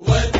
What?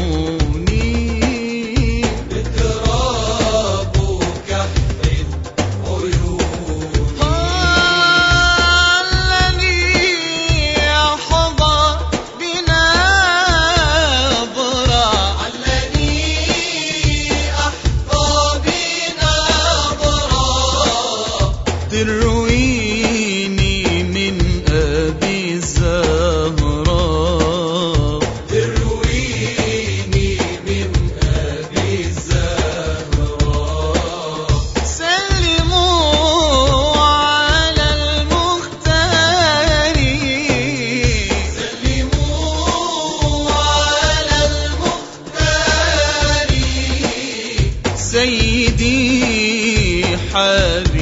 سيدي حبيبي.